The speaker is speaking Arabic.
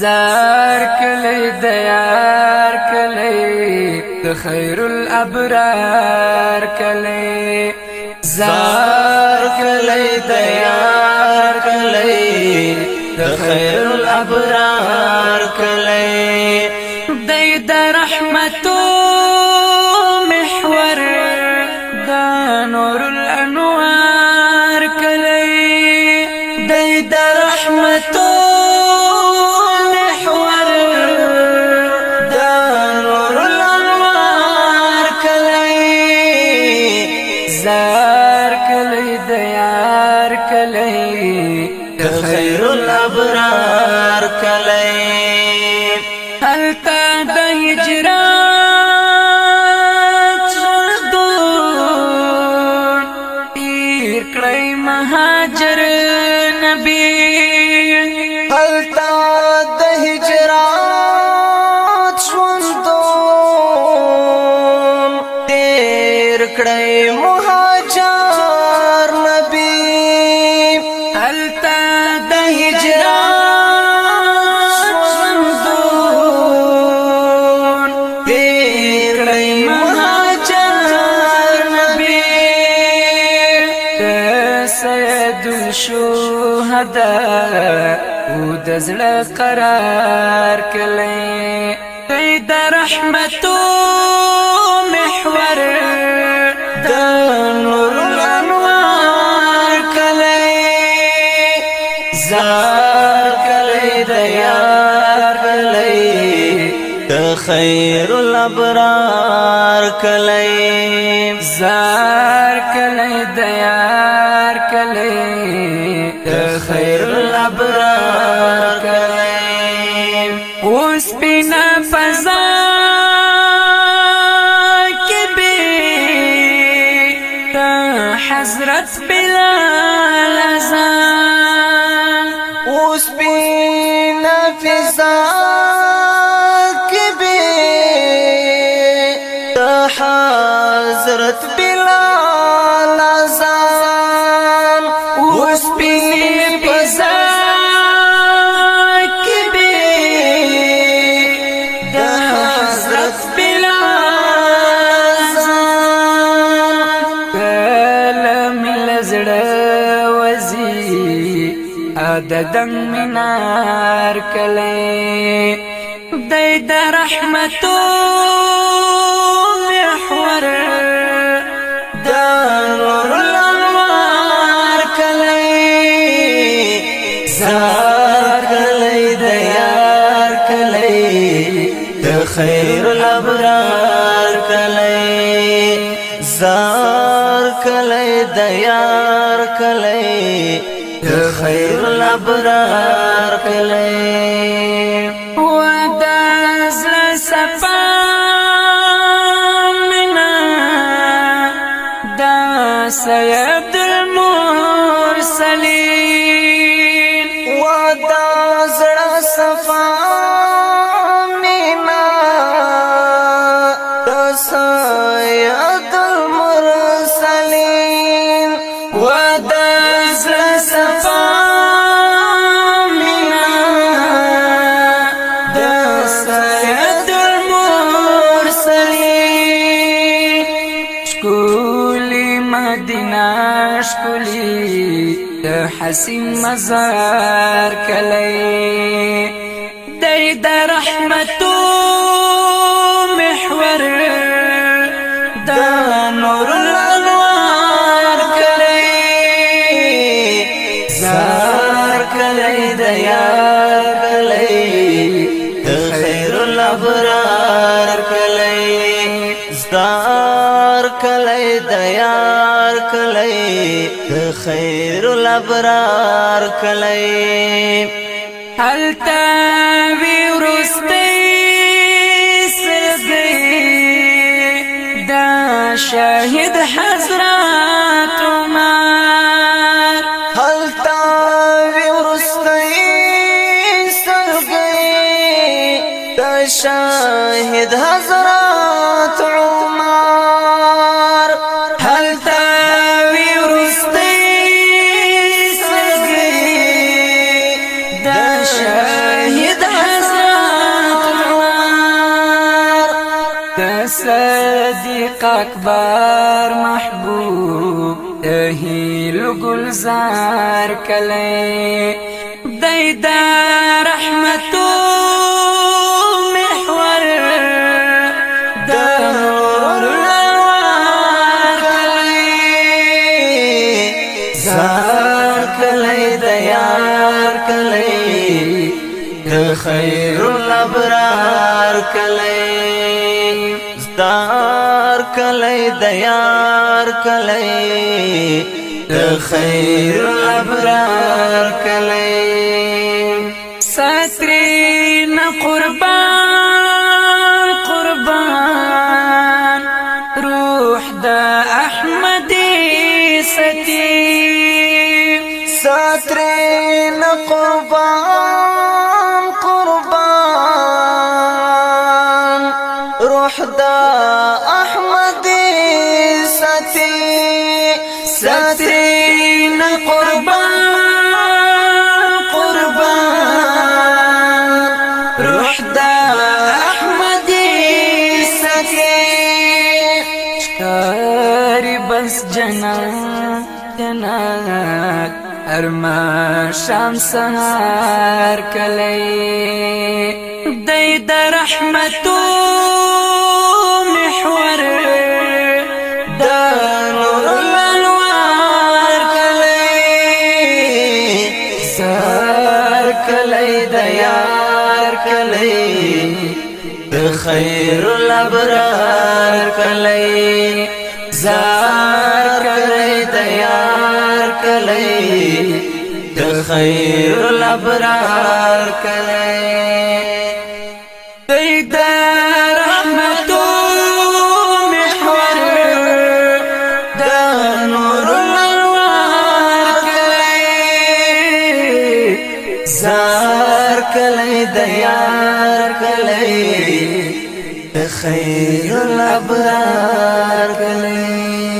زار کلی دیار کلی د خیر الابرار کلی. زار کلی دیار کلی د خیر الابرار کلی. دی د رحمتو محور د نور الانوار کلی. دی د رحمتو د خیر الابرار کلی. هلتا د هجرات زردون تیر کړی مهاجر سید شهدا او د زړه قرار کله د رحمتو محور د نور انوار کله زار کله د یار کله خیر الابرار کله زار کله د حضرت بلال اذان اوس به حضرت عددن منار کله دای د رحمتو محور د نور الانوار کله زار کله د یار کله د خیر الابرار خیر الابرار کلی ودازل صفا منا دا حسین مزار کلی. دی د رحمتو محور د نور الانوار کلی. زار کلی د یار کلی. خیر الابرار کلی. زدار کلی د یار کلی. د خیر الأبرار کلی هل تاوی ورستی سگئی دا شاهد حضرات عمر. هل تاوی ورستی سرگئی د شاهد حضرات صدیق اکبر محبوب دهیل گلزار کلی دیدا رحمتو محور دنور الأنوار کلی زار کلی دیار کلی خیر الأبرار کلی کلی دیار کلی د خیر الابرار کلی ساترین قربان قربان. روح دا احمدی ستی ساترین قربان. روح دا احمدی ستی ساترین قربان بس جنات جنات ارما شام سهار دی در رحمتو د خیر الابرار کلی زار کلی دیار کلی د خیر الابرار کلی سار کلی دیار کلی خیر الابرار کلی.